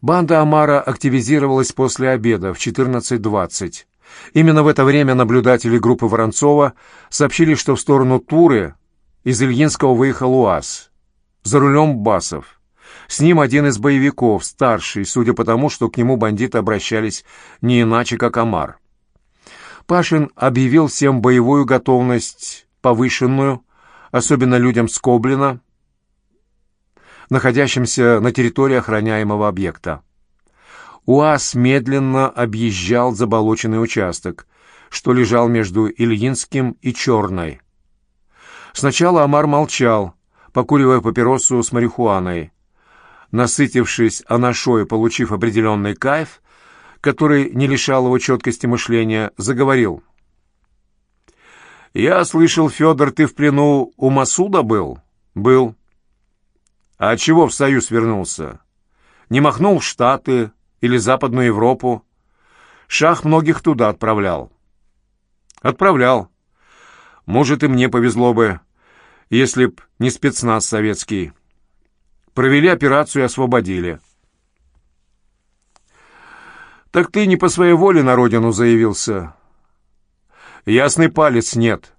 Банда Амара активизировалась после обеда в 14.20. Именно в это время наблюдатели группы Воронцова сообщили, что в сторону Туры из Ильинского выехал УАЗ. За рулем Басов. С ним один из боевиков, старший, судя по тому, что к нему бандиты обращались не иначе, как Амар. Пашин объявил всем боевую готовность повышенную, особенно людям с Коблина, находящимся на территории охраняемого объекта. УАЗ медленно объезжал заболоченный участок, что лежал между Ильинским и Черной. Сначала Амар молчал, покуривая папиросу с марихуаной. Насытившись анашой, получив определенный кайф, который не лишал его четкости мышления, заговорил. «Я слышал, Федор, ты в плену у Масуда был?» «Был». «А чего в Союз вернулся? Не махнул в Штаты или Западную Европу? Шах многих туда отправлял». «Отправлял. Может, и мне повезло бы, если б не спецназ советский. Провели операцию и освободили». «Так ты не по своей воле на родину заявился?» «Ясный палец нет.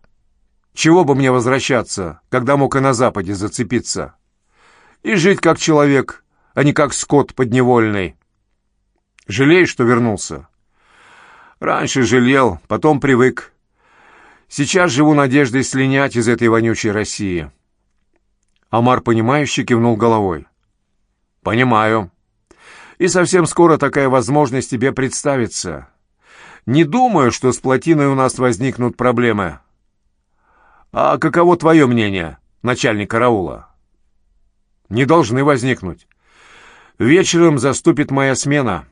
Чего бы мне возвращаться, когда мог и на Западе зацепиться?» И жить как человек, а не как скот подневольный. Жалеешь, что вернулся? Раньше жалел, потом привык. Сейчас живу надеждой слинять из этой вонючей России. Амар, понимающе кивнул головой. Понимаю. И совсем скоро такая возможность тебе представится. Не думаю, что с плотиной у нас возникнут проблемы. А каково твое мнение, начальник караула? Не должны возникнуть. Вечером заступит моя смена.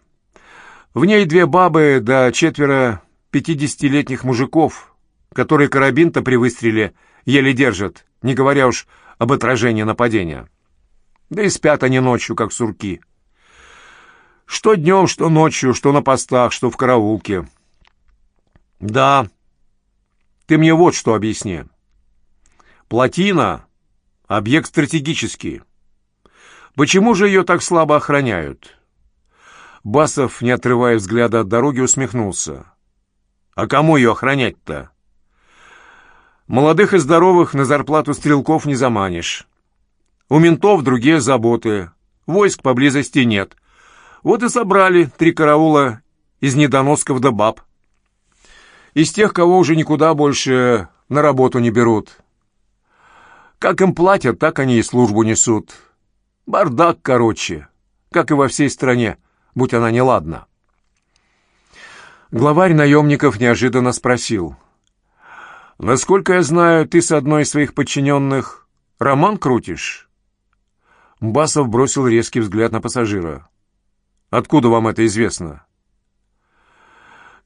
В ней две бабы да четверо пятидесятилетних мужиков, которые карабин-то при выстреле еле держат, не говоря уж об отражении нападения. Да и спят они ночью, как сурки. Что днем, что ночью, что на постах, что в караулке. Да, ты мне вот что объясни. Плотина — объект стратегический. Почему же ее так слабо охраняют? Басов, не отрывая взгляда от дороги, усмехнулся. А кому ее охранять-то? Молодых и здоровых на зарплату стрелков не заманишь. У ментов другие заботы. Войск поблизости нет. Вот и собрали три караула из недоносков да баб. Из тех, кого уже никуда больше на работу не берут. Как им платят, так они и службу несут. Бардак, короче, как и во всей стране, будь она неладна. Главарь наемников неожиданно спросил. «Насколько я знаю, ты с одной из своих подчиненных роман крутишь?» Басов бросил резкий взгляд на пассажира. «Откуда вам это известно?»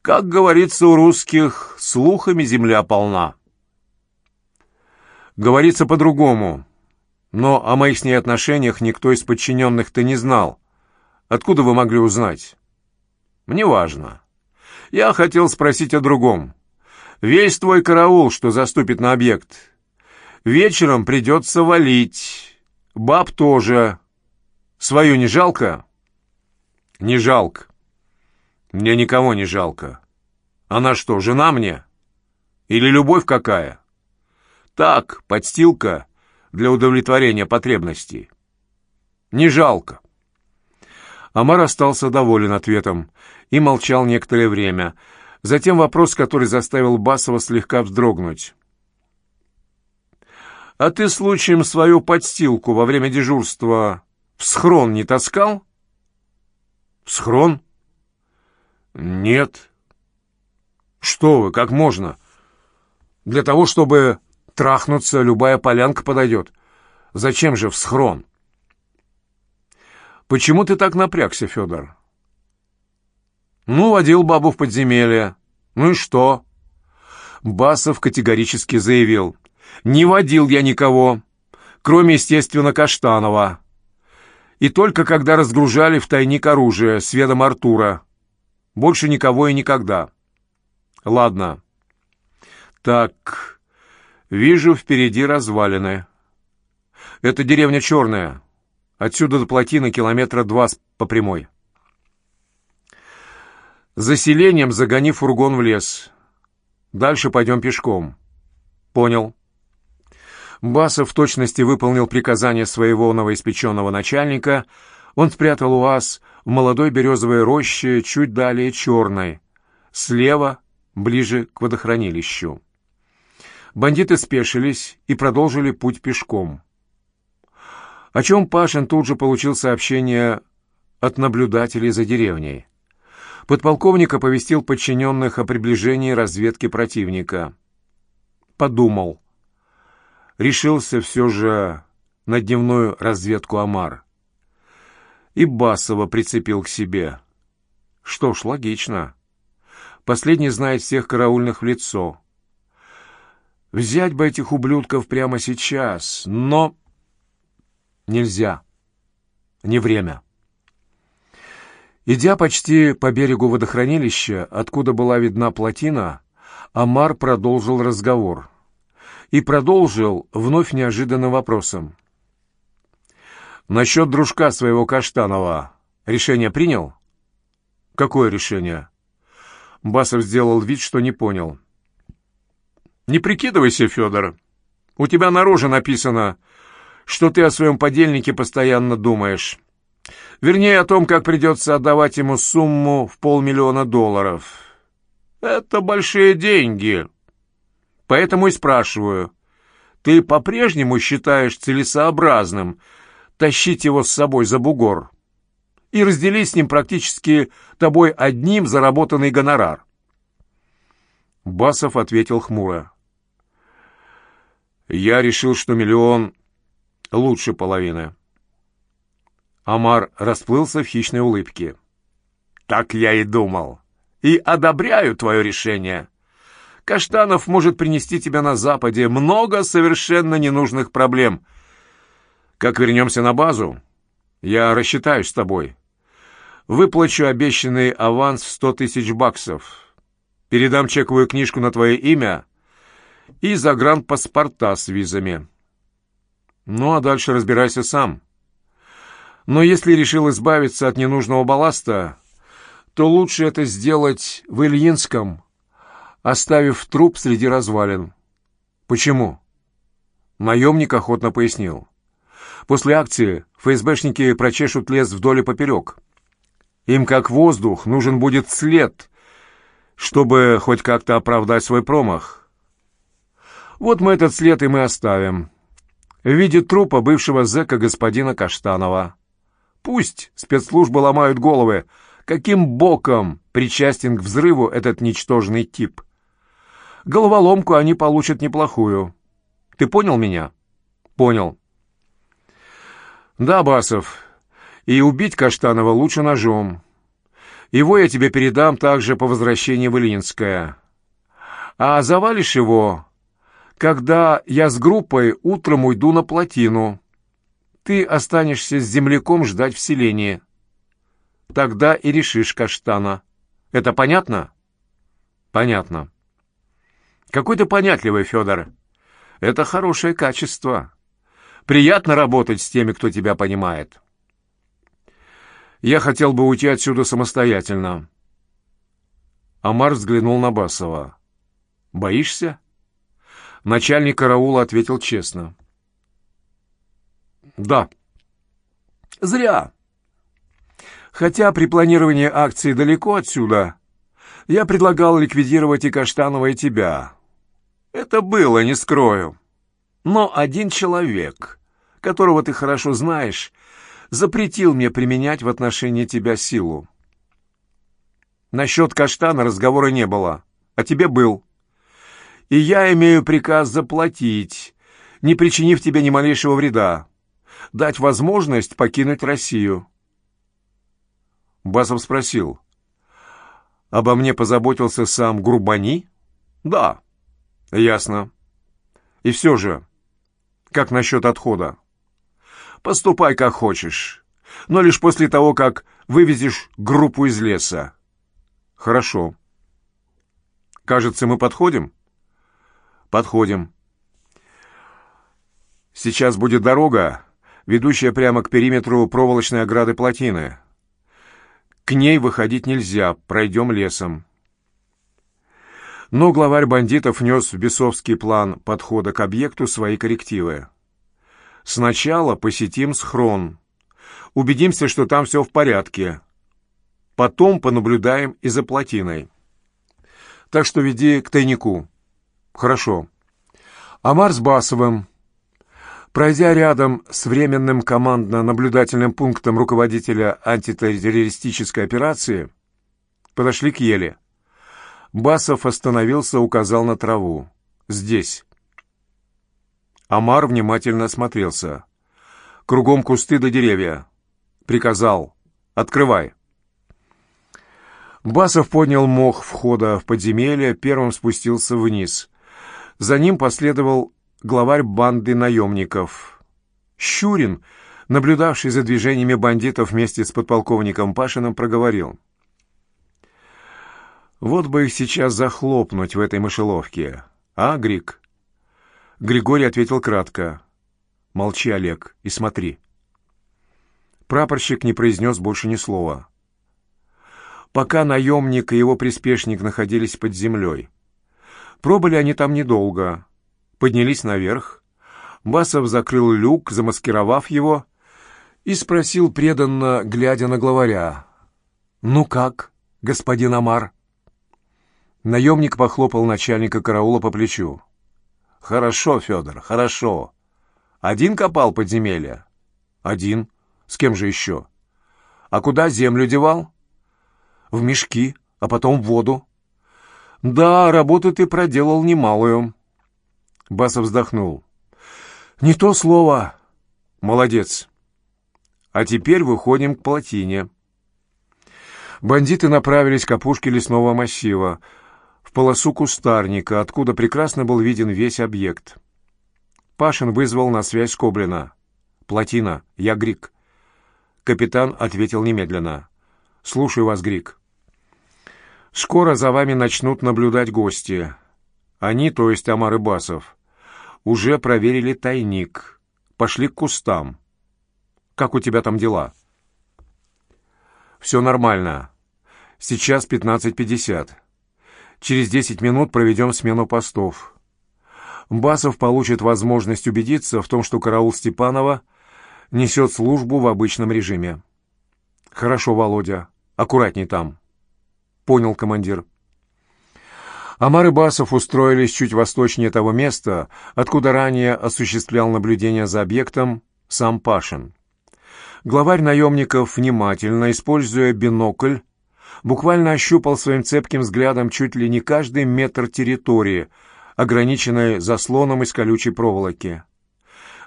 «Как говорится у русских, слухами земля полна». «Говорится по-другому. Но о моих с ней отношениях никто из подчиненных-то не знал. Откуда вы могли узнать? Мне важно. Я хотел спросить о другом. Весь твой караул, что заступит на объект. Вечером придется валить. Баб тоже. Свою не жалко? Не жалко. Мне никого не жалко. Она что, жена мне? Или любовь какая? Так, подстилка — для удовлетворения потребностей. Не жалко. Амар остался доволен ответом и молчал некоторое время. Затем вопрос, который заставил Басова слегка вздрогнуть. «А ты случаем свою подстилку во время дежурства в схрон не таскал?» «В схрон?» «Нет». «Что вы, как можно?» «Для того, чтобы Трахнуться любая полянка подойдет. Зачем же в схрон? Почему ты так напрягся, Федор? Ну, водил бабу в подземелье. Ну и что? Басов категорически заявил. Не водил я никого, кроме, естественно, Каштанова. И только когда разгружали в тайник оружие с ведом Артура. Больше никого и никогда. Ладно. Так, Вижу впереди развалины. Это деревня Черная. Отсюда до плотины километра два по прямой. За селением загони фургон в лес. Дальше пойдем пешком. Понял. Басов в точности выполнил приказание своего новоиспеченного начальника. Он спрятал УАЗ в молодой березовой роще, чуть далее черной, слева, ближе к водохранилищу. Бандиты спешились и продолжили путь пешком. О чем Пашин тут же получил сообщение от наблюдателей за деревней. Подполковник оповестил подчиненных о приближении разведки противника. Подумал. Решился все же на дневную разведку Амар. И Басова прицепил к себе. Что ж, логично. Последний знает всех караульных в лицо. Взять бы этих ублюдков прямо сейчас, но... Нельзя. Не время. Идя почти по берегу водохранилища, откуда была видна плотина, Амар продолжил разговор. И продолжил вновь неожиданным вопросом. «Насчет дружка своего Каштанова решение принял?» «Какое решение?» Басов сделал вид, что не понял. «Не прикидывайся, Федор. У тебя на роже написано, что ты о своем подельнике постоянно думаешь». Вернее, о том, как придется отдавать ему сумму в полмиллиона долларов. Это большие деньги. Поэтому и спрашиваю, ты по-прежнему считаешь целесообразным тащить его с собой за бугор и разделить с ним практически тобой одним заработанный гонорар? Басов ответил хмуро. Я решил, что миллион лучше половины. Амар расплылся в хищной улыбке. «Так я и думал. И одобряю твое решение. Каштанов может принести тебе на Западе много совершенно ненужных проблем. Как вернемся на базу, я рассчитаюсь с тобой. Выплачу обещанный аванс в сто тысяч баксов. Передам чековую книжку на твое имя и загранпаспорта с визами. Ну, а дальше разбирайся сам». Но если решил избавиться от ненужного балласта, то лучше это сделать в Ильинском, оставив труп среди развалин. Почему? Наемник охотно пояснил. После акции ФСБшники прочешут лес вдоль и поперек. Им, как воздух, нужен будет след, чтобы хоть как-то оправдать свой промах. Вот мы этот след и мы оставим. В виде трупа бывшего зэка господина Каштанова. Пусть спецслужбы ломают головы, каким боком причастен к взрыву этот ничтожный тип. Головоломку они получат неплохую. Ты понял меня? Понял. Да, Басов, и убить Каштанова лучше ножом. Его я тебе передам также по возвращении в Ильинское. А завалишь его, когда я с группой утром уйду на плотину ты останешься с земляком ждать в селении. Тогда и решишь каштана. Это понятно? Понятно. Какой ты понятливый, Федор. Это хорошее качество. Приятно работать с теми, кто тебя понимает. Я хотел бы уйти отсюда самостоятельно. Амар взглянул на Басова. «Боишься?» Начальник караула ответил честно. Да. Зря. Хотя при планировании акции далеко отсюда, я предлагал ликвидировать и Каштанова, и тебя. Это было, не скрою. Но один человек, которого ты хорошо знаешь, запретил мне применять в отношении тебя силу. Насчет Каштана разговора не было, а тебе был. И я имею приказ заплатить, не причинив тебе ни малейшего вреда дать возможность покинуть Россию. Басов спросил. «Обо мне позаботился сам Грубани?» «Да». «Ясно. И все же, как насчет отхода?» «Поступай как хочешь, но лишь после того, как вывезешь группу из леса». «Хорошо. Кажется, мы подходим?» «Подходим. Сейчас будет дорога, ведущая прямо к периметру проволочной ограды плотины. К ней выходить нельзя, пройдем лесом. Но главарь бандитов внес в бесовский план подхода к объекту свои коррективы. Сначала посетим схрон. Убедимся, что там все в порядке. Потом понаблюдаем и за плотиной. Так что веди к тайнику. Хорошо. Амар с Басовым. Пройдя рядом с временным командно-наблюдательным пунктом руководителя антитеррористической операции, подошли к еле. Басов остановился, указал на траву. «Здесь». Амар внимательно осмотрелся. «Кругом кусты до деревья». Приказал. «Открывай». Басов поднял мох входа в подземелье, первым спустился вниз. За ним последовал главарь банды наемников. Щурин, наблюдавший за движениями бандитов вместе с подполковником Пашиным, проговорил. «Вот бы их сейчас захлопнуть в этой мышеловке. А, Грик?» Григорий ответил кратко. «Молчи, Олег, и смотри». Прапорщик не произнес больше ни слова пока наемник и его приспешник находились под землей. Пробыли они там недолго. Поднялись наверх. Басов закрыл люк, замаскировав его, и спросил преданно, глядя на главаря. «Ну как, господин Амар?» Наемник похлопал начальника караула по плечу. «Хорошо, Федор, хорошо. Один копал подземелья?» «Один. С кем же еще?» «А куда землю девал?» в мешки, а потом в воду. Да, работу ты проделал немалую. Басов вздохнул. Не то слово. Молодец. А теперь выходим к плотине. Бандиты направились к опушке лесного массива, в полосу кустарника, откуда прекрасно был виден весь объект. Пашин вызвал на связь Коблина. «Плотина, я Грик». Капитан ответил немедленно. «Слушаю вас, Грик». Скоро за вами начнут наблюдать гости. Они, то есть Амар и Басов, уже проверили тайник, пошли к кустам. Как у тебя там дела? Все нормально. Сейчас 15.50. Через 10 минут проведем смену постов. Басов получит возможность убедиться в том, что караул Степанова несет службу в обычном режиме. Хорошо, Володя. Аккуратней там понял командир. Амар и Басов устроились чуть восточнее того места, откуда ранее осуществлял наблюдение за объектом сам Пашин. Главарь наемников, внимательно используя бинокль, буквально ощупал своим цепким взглядом чуть ли не каждый метр территории, ограниченной заслоном из колючей проволоки.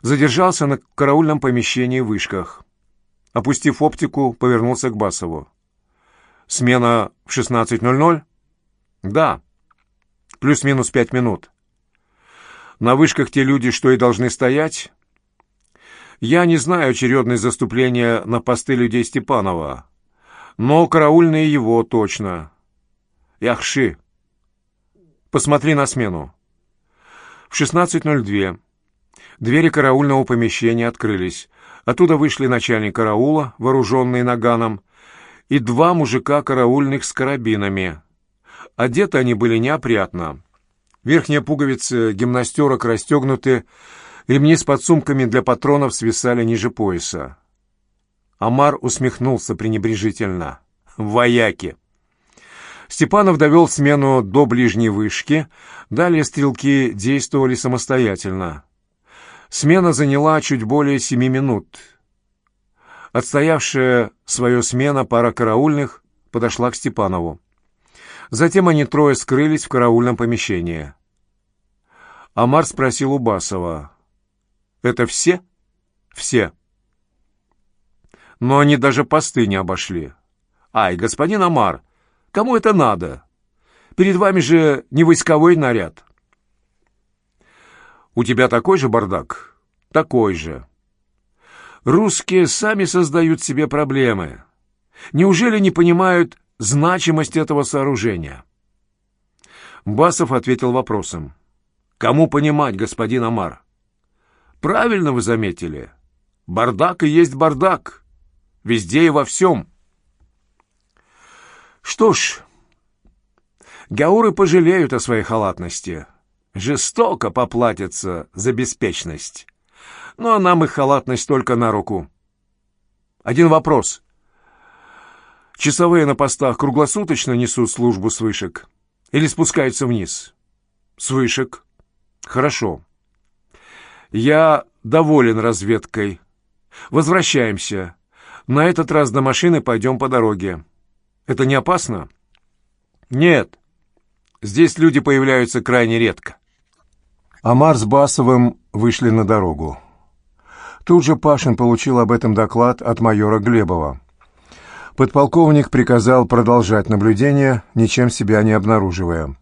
Задержался на караульном помещении в вышках. Опустив оптику, повернулся к Басову. Смена в 16.00? Да. Плюс-минус пять минут. На вышках те люди, что и должны стоять. Я не знаю очередность заступления на посты людей Степанова, но караульные его точно. Яхши. Посмотри на смену. В 16.02 двери караульного помещения открылись. Оттуда вышли начальник караула, вооруженный наганом, и два мужика караульных с карабинами. Одеты они были неопрятно. Верхняя пуговица гимнастерок расстегнуты, ремни с подсумками для патронов свисали ниже пояса. Амар усмехнулся пренебрежительно. «Вояки!» Степанов довел смену до ближней вышки, далее стрелки действовали самостоятельно. Смена заняла чуть более семи минут — Отстоявшая свою смена пара караульных подошла к Степанову. Затем они трое скрылись в караульном помещении. Амар спросил у Басова. «Это все?» «Все». Но они даже посты не обошли. «Ай, господин Амар, кому это надо? Перед вами же не войсковой наряд». «У тебя такой же бардак?» «Такой же». Русские сами создают себе проблемы. Неужели не понимают значимость этого сооружения? Басов ответил вопросом. «Кому понимать, господин Амар?» «Правильно вы заметили. Бардак и есть бардак. Везде и во всем. Что ж, гауры пожалеют о своей халатности. Жестоко поплатятся за беспечность. Ну, а нам их халатность только на руку. Один вопрос. Часовые на постах круглосуточно несут службу с вышек? Или спускаются вниз? С вышек. Хорошо. Я доволен разведкой. Возвращаемся. На этот раз до машины пойдем по дороге. Это не опасно? Нет. Здесь люди появляются крайне редко. Амар с Басовым вышли на дорогу. Тут же Пашин получил об этом доклад от майора Глебова. Подполковник приказал продолжать наблюдение, ничем себя не обнаруживая.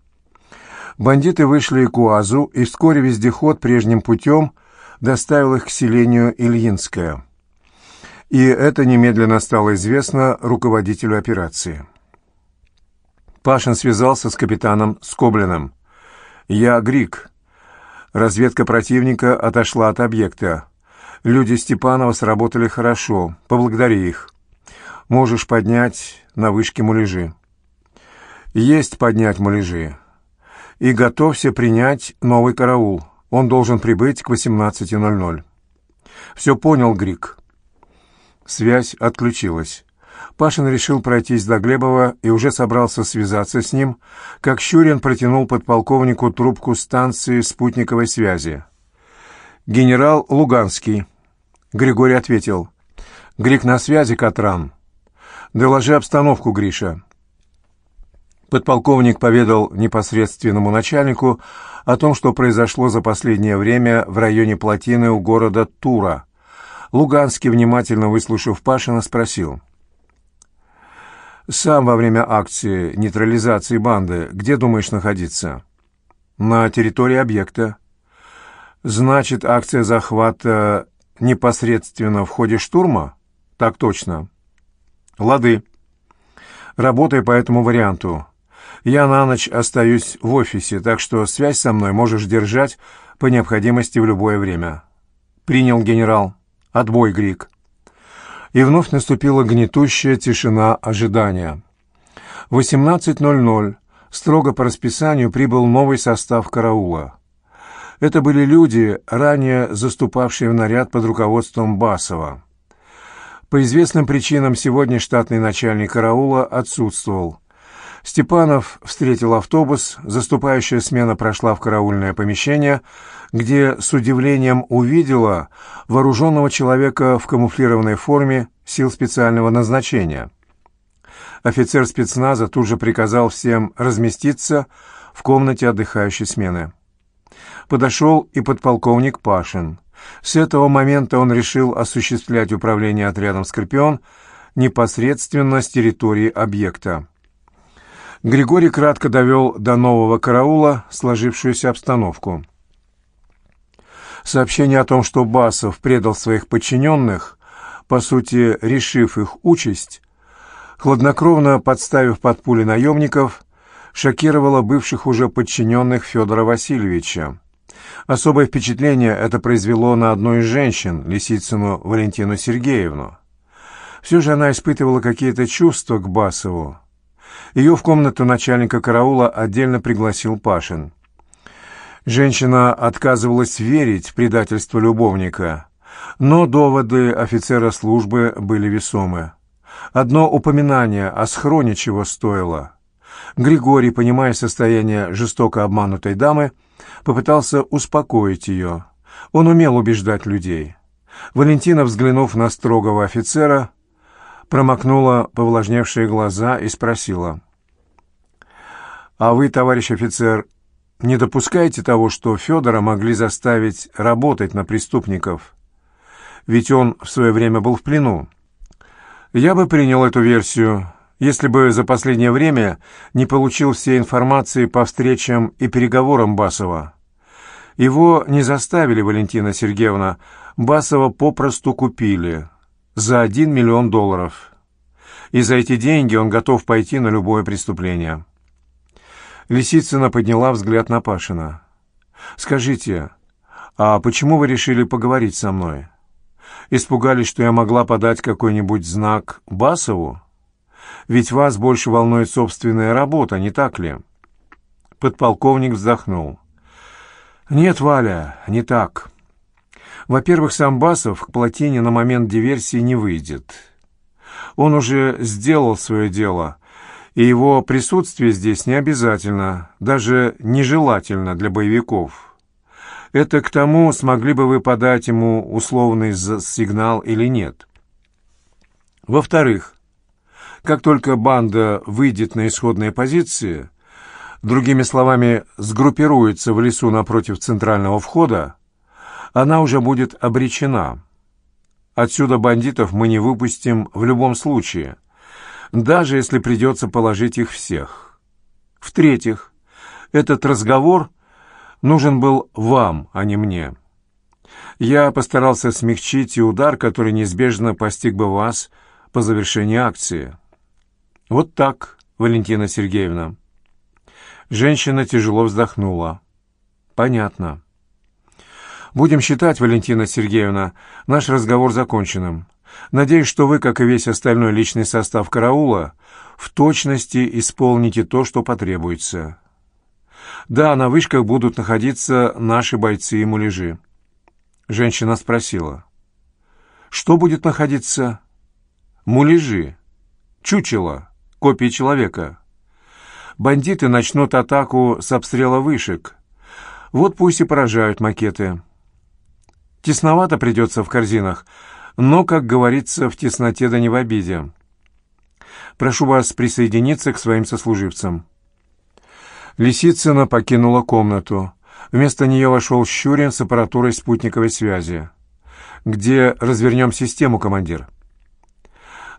Бандиты вышли к УАЗу, и вскоре вездеход прежним путем доставил их к селению Ильинское. И это немедленно стало известно руководителю операции. Пашин связался с капитаном Скоблиным. «Я Грик. Разведка противника отошла от объекта. Люди Степанова сработали хорошо. Поблагодари их. Можешь поднять на вышке муляжи». «Есть поднять муляжи. И готовься принять новый караул. Он должен прибыть к 18.00». «Все понял, Грик». Связь отключилась. Пашин решил пройтись до Глебова и уже собрался связаться с ним, как Щурин протянул подполковнику трубку станции спутниковой связи. «Генерал Луганский». Григорий ответил. «Грик на связи, Катран. Доложи обстановку, Гриша». Подполковник поведал непосредственному начальнику о том, что произошло за последнее время в районе плотины у города Тура – Луганский, внимательно выслушав Пашина, спросил. «Сам во время акции нейтрализации банды где думаешь находиться?» «На территории объекта». «Значит, акция захвата непосредственно в ходе штурма?» «Так точно». «Лады. Работай по этому варианту. Я на ночь остаюсь в офисе, так что связь со мной можешь держать по необходимости в любое время». «Принял, генерал». «Отбой, Грик!» И вновь наступила гнетущая тишина ожидания. В 18.00 строго по расписанию прибыл новый состав караула. Это были люди, ранее заступавшие в наряд под руководством Басова. По известным причинам сегодня штатный начальник караула отсутствовал. Степанов встретил автобус, заступающая смена прошла в караульное помещение, где с удивлением увидела вооруженного человека в камуфлированной форме сил специального назначения. Офицер спецназа тут же приказал всем разместиться в комнате отдыхающей смены. Подошел и подполковник Пашин. С этого момента он решил осуществлять управление отрядом «Скорпион» непосредственно с территории объекта. Григорий кратко довел до нового караула сложившуюся обстановку. Сообщение о том, что Басов предал своих подчиненных, по сути, решив их участь, хладнокровно подставив под пули наемников, шокировало бывших уже подчиненных Федора Васильевича. Особое впечатление это произвело на одну из женщин, Лисицыну Валентину Сергеевну. Все же она испытывала какие-то чувства к Басову. Ее в комнату начальника караула отдельно пригласил Пашин. Женщина отказывалась верить в предательство любовника, но доводы офицера службы были весомы. Одно упоминание о схроне чего стоило. Григорий, понимая состояние жестоко обманутой дамы, попытался успокоить ее. Он умел убеждать людей. Валентина, взглянув на строгого офицера, промокнула повлажневшие глаза и спросила. «А вы, товарищ офицер, не допускаете того, что Федора могли заставить работать на преступников. Ведь он в свое время был в плену. Я бы принял эту версию, если бы за последнее время не получил всей информации по встречам и переговорам Басова. Его не заставили, Валентина Сергеевна, Басова попросту купили за один миллион долларов. И за эти деньги он готов пойти на любое преступление. Лисицына подняла взгляд на Пашина. «Скажите, а почему вы решили поговорить со мной? Испугались, что я могла подать какой-нибудь знак Басову? Ведь вас больше волнует собственная работа, не так ли?» Подполковник вздохнул. «Нет, Валя, не так. Во-первых, сам Басов к плотине на момент диверсии не выйдет. Он уже сделал свое дело, и его присутствие здесь не обязательно, даже нежелательно для боевиков. Это к тому, смогли бы вы подать ему условный сигнал или нет. Во-вторых, как только банда выйдет на исходные позиции, другими словами, сгруппируется в лесу напротив центрального входа, она уже будет обречена. Отсюда бандитов мы не выпустим в любом случае, даже если придется положить их всех. В-третьих, этот разговор нужен был вам, а не мне. Я постарался смягчить и удар, который неизбежно постиг бы вас по завершении акции. Вот так, Валентина Сергеевна. Женщина тяжело вздохнула. «Понятно. Будем считать, Валентина Сергеевна, наш разговор законченным. Надеюсь, что вы, как и весь остальной личный состав караула, в точности исполните то, что потребуется. Да, на вышках будут находиться наши бойцы и муляжи». Женщина спросила. «Что будет находиться?» «Муляжи. Чучело. Копии человека» бандиты начнут атаку с обстрела вышек. Вот пусть и поражают макеты. Тесновато придется в корзинах, но, как говорится, в тесноте да не в обиде. Прошу вас присоединиться к своим сослуживцам». Лисицына покинула комнату. Вместо нее вошел Щурин с аппаратурой спутниковой связи. «Где развернем систему, командир?»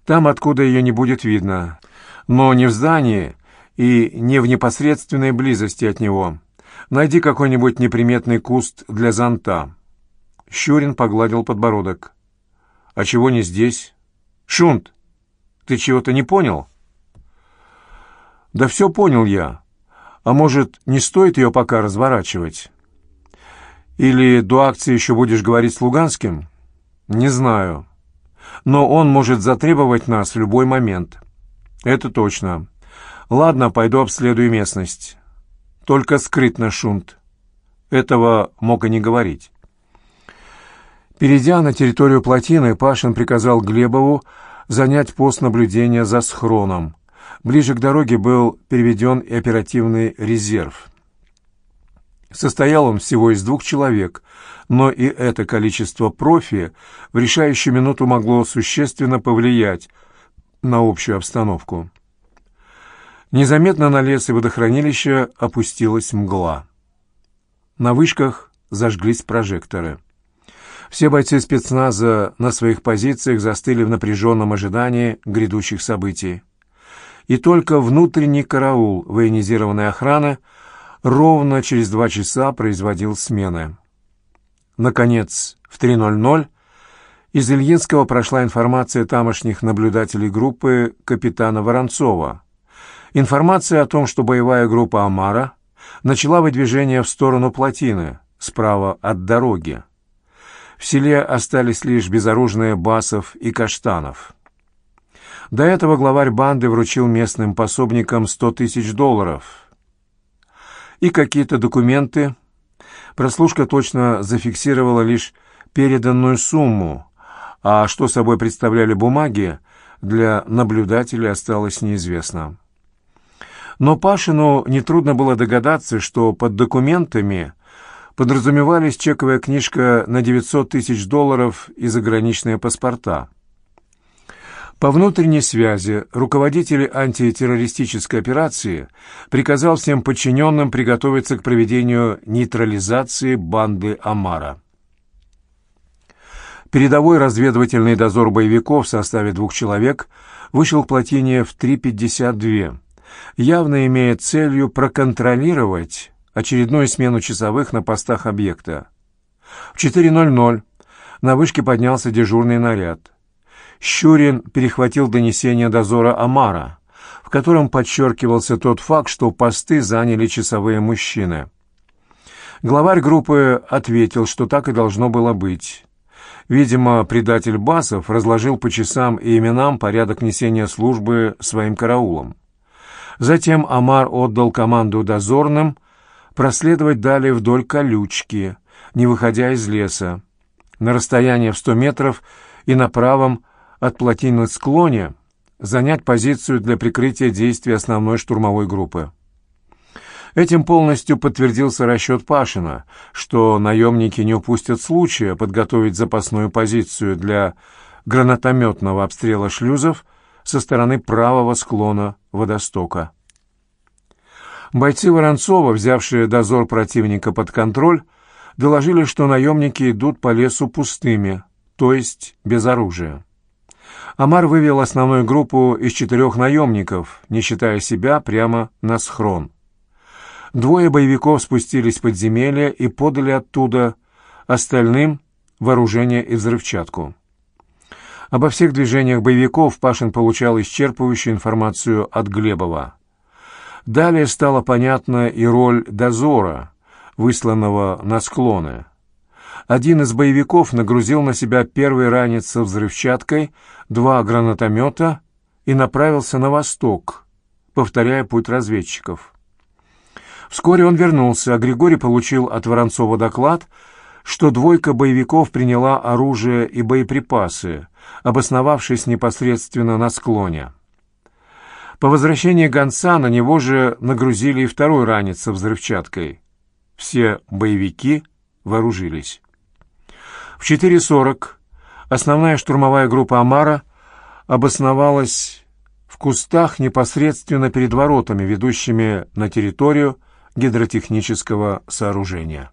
«Там, откуда ее не будет видно. Но не в здании, и не в непосредственной близости от него. Найди какой-нибудь неприметный куст для зонта». Щурин погладил подбородок. «А чего не здесь?» «Шунт, ты чего-то не понял?» «Да все понял я. А может, не стоит ее пока разворачивать?» «Или до акции еще будешь говорить с Луганским?» «Не знаю. Но он может затребовать нас в любой момент». «Это точно. Ладно, пойду обследую местность. Только скрытно, Шунт. Этого мог и не говорить. Перейдя на территорию плотины, Пашин приказал Глебову занять пост наблюдения за схроном. Ближе к дороге был переведен и оперативный резерв. Состоял он всего из двух человек, но и это количество профи в решающую минуту могло существенно повлиять на общую обстановку. Незаметно на лес и водохранилище опустилась мгла. На вышках зажглись прожекторы. Все бойцы спецназа на своих позициях застыли в напряженном ожидании грядущих событий. И только внутренний караул военизированной охраны ровно через два часа производил смены. Наконец, в 3.00 из Ильинского прошла информация тамошних наблюдателей группы капитана Воронцова, Информация о том, что боевая группа «Амара» начала выдвижение в сторону плотины, справа от дороги. В селе остались лишь безоружные Басов и Каштанов. До этого главарь банды вручил местным пособникам 100 тысяч долларов. И какие-то документы. Прослушка точно зафиксировала лишь переданную сумму, а что собой представляли бумаги, для наблюдателей осталось неизвестно. Но Пашину нетрудно было догадаться, что под документами подразумевались чековая книжка на 900 тысяч долларов и заграничные паспорта. По внутренней связи руководитель антитеррористической операции приказал всем подчиненным приготовиться к проведению нейтрализации банды Амара. Передовой разведывательный дозор боевиков в составе двух человек вышел к плотине в 3.52 явно имея целью проконтролировать очередную смену часовых на постах объекта. В 4.00 на вышке поднялся дежурный наряд. Щурин перехватил донесение дозора Амара, в котором подчеркивался тот факт, что посты заняли часовые мужчины. Главарь группы ответил, что так и должно было быть. Видимо, предатель Басов разложил по часам и именам порядок несения службы своим караулам. Затем Амар отдал команду дозорным проследовать далее вдоль колючки, не выходя из леса, на расстояние в сто метров и на правом от плотины склоне занять позицию для прикрытия действий основной штурмовой группы. Этим полностью подтвердился расчет Пашина, что наемники не упустят случая подготовить запасную позицию для гранатометного обстрела шлюзов со стороны правого склона водостока. Бойцы Воронцова, взявшие дозор противника под контроль, доложили, что наемники идут по лесу пустыми, то есть без оружия. Амар вывел основную группу из четырех наемников, не считая себя, прямо на схрон. Двое боевиков спустились в подземелье и подали оттуда остальным вооружение и взрывчатку. Обо всех движениях боевиков Пашин получал исчерпывающую информацию от Глебова. Далее стала понятна и роль дозора, высланного на склоны. Один из боевиков нагрузил на себя первый ранец со взрывчаткой, два гранатомета и направился на восток, повторяя путь разведчиков. Вскоре он вернулся, а Григорий получил от Воронцова доклад, что двойка боевиков приняла оружие и боеприпасы, обосновавшись непосредственно на склоне. По возвращении гонца на него же нагрузили и второй ранец со взрывчаткой. Все боевики вооружились. В 4.40 основная штурмовая группа «Амара» обосновалась в кустах непосредственно перед воротами, ведущими на территорию гидротехнического сооружения.